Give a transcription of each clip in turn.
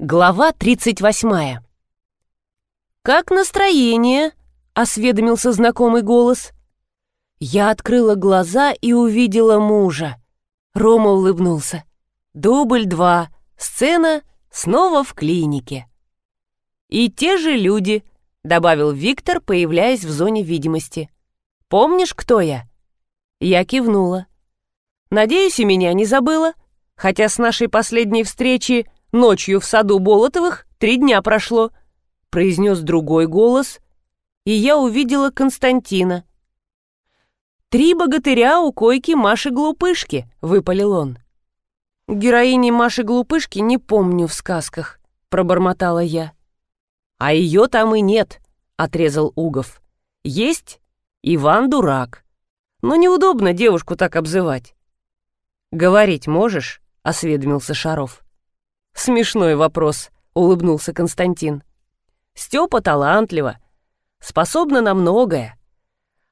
Глава 38. «Как настроение?» — осведомился знакомый голос. Я открыла глаза и увидела мужа. Рома улыбнулся. Дубль два. Сцена снова в клинике. «И те же люди», — добавил Виктор, появляясь в зоне видимости. «Помнишь, кто я?» Я кивнула. «Надеюсь, и меня не забыла, хотя с нашей последней встречи Ночью в саду Болотовых три дня прошло», — произнес другой голос, и я увидела Константина. «Три богатыря у койки Маши-глупышки», — выпалил он. «Героини Маши-глупышки не помню в сказках», — пробормотала я. «А ее там и нет», — отрезал Угов. «Есть Иван-дурак. Но неудобно девушку так обзывать». «Говорить можешь?» — осведомился Шаров. «Смешной вопрос», — улыбнулся Константин. «Степа талантлива, способна на многое.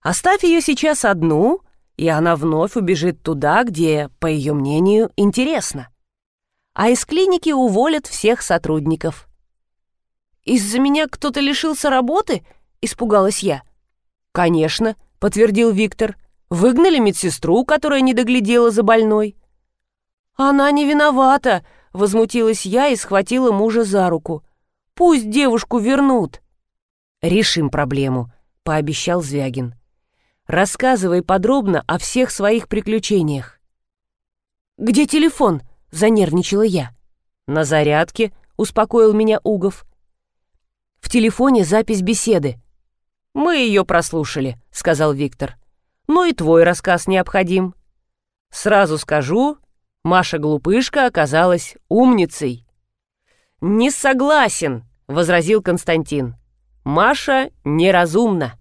Оставь ее сейчас одну, и она вновь убежит туда, где, по ее мнению, интересно. А из клиники уволят всех сотрудников». «Из-за меня кто-то лишился работы?» — испугалась я. «Конечно», — подтвердил Виктор. «Выгнали медсестру, которая не доглядела за больной». «Она не виновата», Возмутилась я и схватила мужа за руку. «Пусть девушку вернут!» «Решим проблему», — пообещал Звягин. «Рассказывай подробно о всех своих приключениях». «Где телефон?» — занервничала я. «На зарядке», — успокоил меня Угов. «В телефоне запись беседы». «Мы ее прослушали», — сказал Виктор. «Ну и твой рассказ необходим. Сразу скажу, Маша-глупышка оказалась умницей. «Не согласен», — возразил Константин. «Маша неразумна».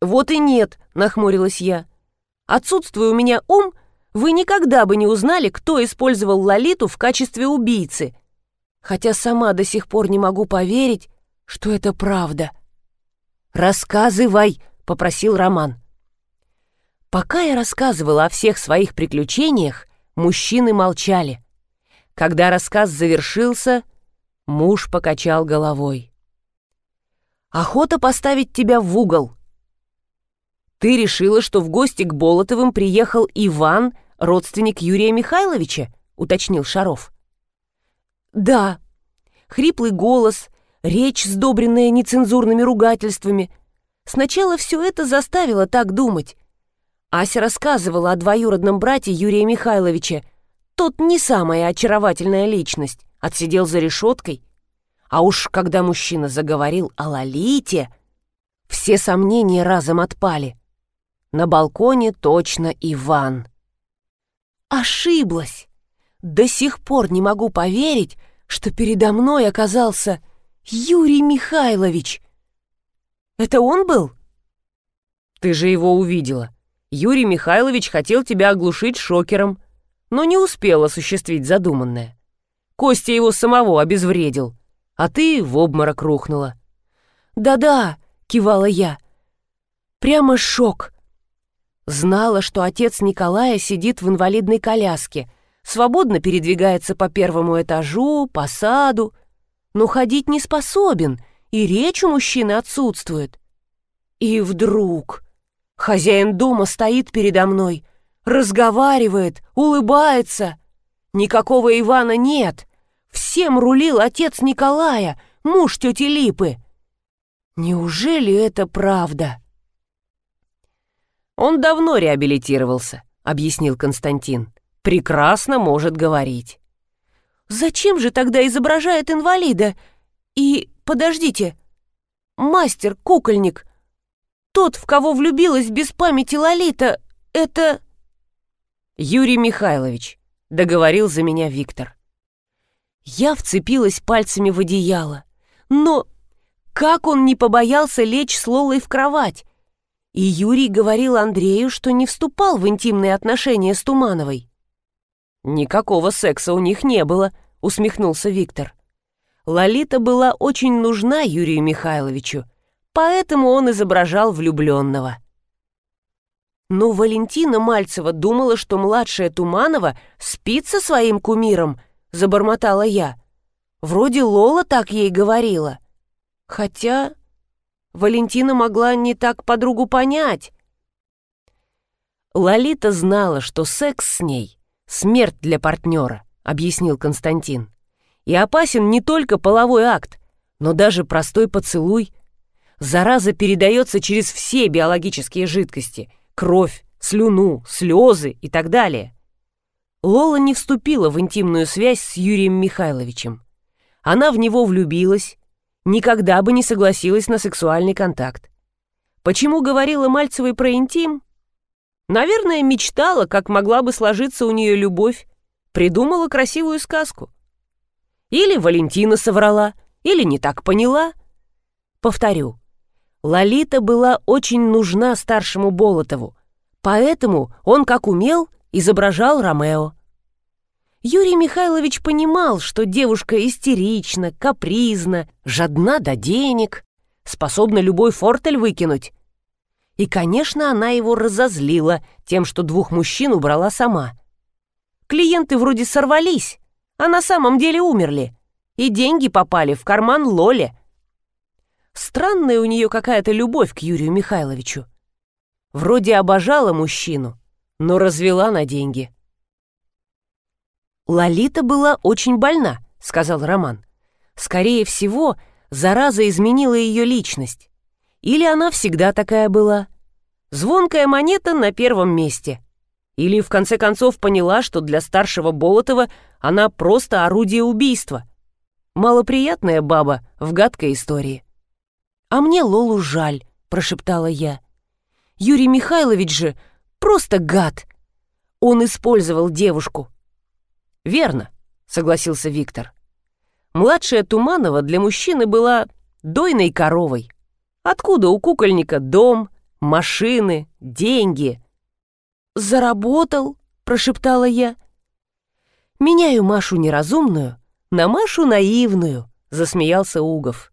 «Вот и нет», — нахмурилась я. «Отсутствуя у меня ум, вы никогда бы не узнали, кто использовал Лолиту в качестве убийцы. Хотя сама до сих пор не могу поверить, что это правда». «Рассказывай», — попросил Роман. Пока я рассказывала о всех своих приключениях, Мужчины молчали. Когда рассказ завершился, муж покачал головой. «Охота поставить тебя в угол. Ты решила, что в гости к Болотовым приехал Иван, родственник Юрия Михайловича?» — уточнил Шаров. «Да. Хриплый голос, речь, сдобренная нецензурными ругательствами. Сначала все это заставило так думать, Ася рассказывала о двоюродном брате Юрия Михайловича. Тот не самая очаровательная личность, отсидел за решеткой. А уж когда мужчина заговорил о Лолите, все сомнения разом отпали. На балконе точно Иван. Ошиблась. До сих пор не могу поверить, что передо мной оказался Юрий Михайлович. Это он был? Ты же его увидела. Юрий Михайлович хотел тебя оглушить шокером, но не успел осуществить задуманное. Костя его самого обезвредил, а ты в обморок рухнула. «Да-да», — кивала я. «Прямо шок». Знала, что отец Николая сидит в инвалидной коляске, свободно передвигается по первому этажу, по саду, но ходить не способен, и речь у мужчины отсутствует. И вдруг... Хозяин дома стоит передо мной, разговаривает, улыбается. Никакого Ивана нет. Всем рулил отец Николая, муж тети Липы. Неужели это правда? Он давно реабилитировался, объяснил Константин. Прекрасно может говорить. Зачем же тогда изображает инвалида? И, подождите, мастер-кукольник тот, в кого влюбилась без памяти Лолита, это...» «Юрий Михайлович», — договорил за меня Виктор. Я вцепилась пальцами в одеяло. Но как он не побоялся лечь с Лолой в кровать? И Юрий говорил Андрею, что не вступал в интимные отношения с Тумановой. «Никакого секса у них не было», — усмехнулся Виктор. Лолита была очень нужна Юрию Михайловичу, поэтому он изображал влюбленного. Но Валентина Мальцева думала, что младшая Туманова спит со своим кумиром, забормотала я. Вроде Лола так ей говорила. Хотя Валентина могла не так подругу понять. Лолита знала, что секс с ней — смерть для партнера, объяснил Константин. И опасен не только половой акт, но даже простой поцелуй. Зараза передается через все биологические жидкости — кровь, слюну, слезы и так далее. Лола не вступила в интимную связь с Юрием Михайловичем. Она в него влюбилась, никогда бы не согласилась на сексуальный контакт. Почему говорила Мальцевой про интим? Наверное, мечтала, как могла бы сложиться у нее любовь, придумала красивую сказку. Или Валентина соврала, или не так поняла. Повторю, Лолита была очень нужна старшему Болотову, поэтому он, как умел, изображал Ромео. Юрий Михайлович понимал, что девушка истерична, капризна, жадна до денег, способна любой фортель выкинуть. И, конечно, она его разозлила тем, что двух мужчин убрала сама. Клиенты вроде сорвались, а на самом деле умерли, и деньги попали в карман Лоле. Странная у нее какая-то любовь к Юрию Михайловичу. Вроде обожала мужчину, но развела на деньги. «Лолита была очень больна», — сказал Роман. «Скорее всего, зараза изменила ее личность. Или она всегда такая была. Звонкая монета на первом месте. Или, в конце концов, поняла, что для старшего Болотова она просто орудие убийства. Малоприятная баба в гадкой истории. «А мне Лолу жаль», — прошептала я. «Юрий Михайлович же просто гад. Он использовал девушку». «Верно», — согласился Виктор. Младшая Туманова для мужчины была дойной коровой. Откуда у кукольника дом, машины, деньги? «Заработал», — прошептала я. «Меняю Машу неразумную на Машу наивную», — засмеялся Угов.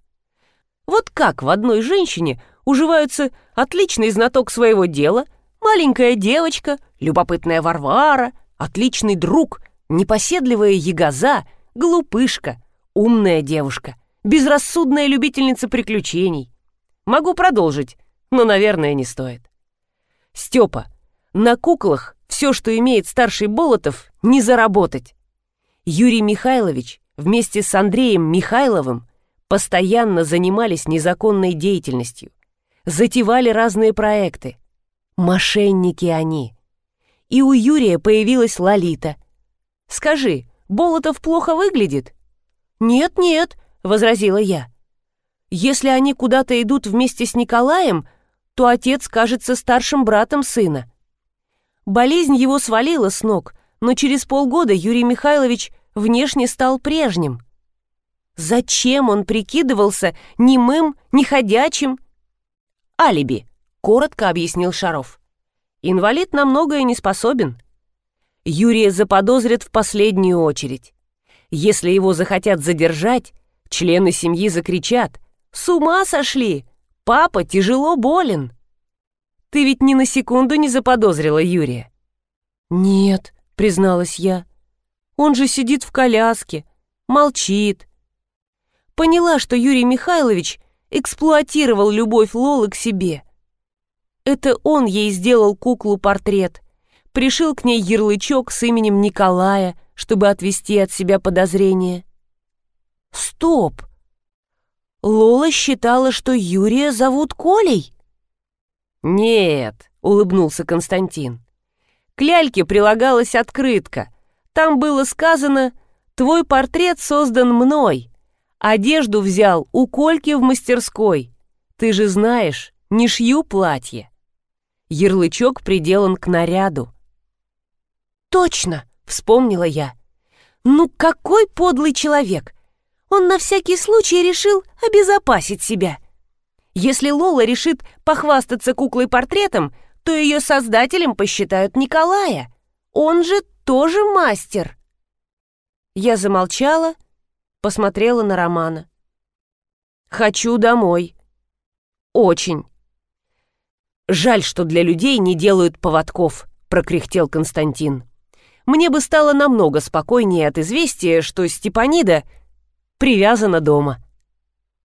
«Вот как в одной женщине уживаются отличный знаток своего дела, маленькая девочка, любопытная Варвара, отличный друг, непоседливая ягоза, глупышка, умная девушка, безрассудная любительница приключений. Могу продолжить, но, наверное, не стоит. Степа, на куклах все, что имеет старший Болотов, не заработать. Юрий Михайлович вместе с Андреем Михайловым постоянно занимались незаконной деятельностью, затевали разные проекты. Мошенники они. И у Юрия появилась Лолита. Скажи, Болотов плохо выглядит? Нет-нет, возразила я. Если они куда-то идут вместе с Николаем, то отец кажется старшим братом сына. Болезнь его свалила с ног, но через полгода Юрий Михайлович внешне стал прежним. Зачем он прикидывался немым, неходячим? «Алиби», — коротко объяснил Шаров. «Инвалид на многое не способен». Юрия заподозрят в последнюю очередь. Если его захотят задержать, члены семьи закричат «С ума сошли! Папа тяжело болен!» Ты ведь ни на секунду не заподозрила Юрия?» «Нет», — призналась я. «Он же сидит в коляске, молчит». Поняла, что Юрий Михайлович эксплуатировал любовь Лолы к себе. Это он ей сделал куклу-портрет, пришил к ней ярлычок с именем Николая, чтобы отвести от себя подозрения. «Стоп!» Лола считала, что Юрия зовут Колей. «Нет», — улыбнулся Константин. К ляльке прилагалась открытка. Там было сказано «Твой портрет создан мной. Одежду взял у Кольки в мастерской. Ты же знаешь, не шью платье». Ярлычок приделан к наряду. «Точно!» — вспомнила я. «Ну какой подлый человек! Он на всякий случай решил обезопасить себя». Если Лола решит похвастаться куклой-портретом, то ее создателем посчитают Николая. Он же тоже мастер. Я замолчала, посмотрела на Романа. «Хочу домой. Очень». «Жаль, что для людей не делают поводков», — прокряхтел Константин. «Мне бы стало намного спокойнее от известия, что Степанида...» привязана дома.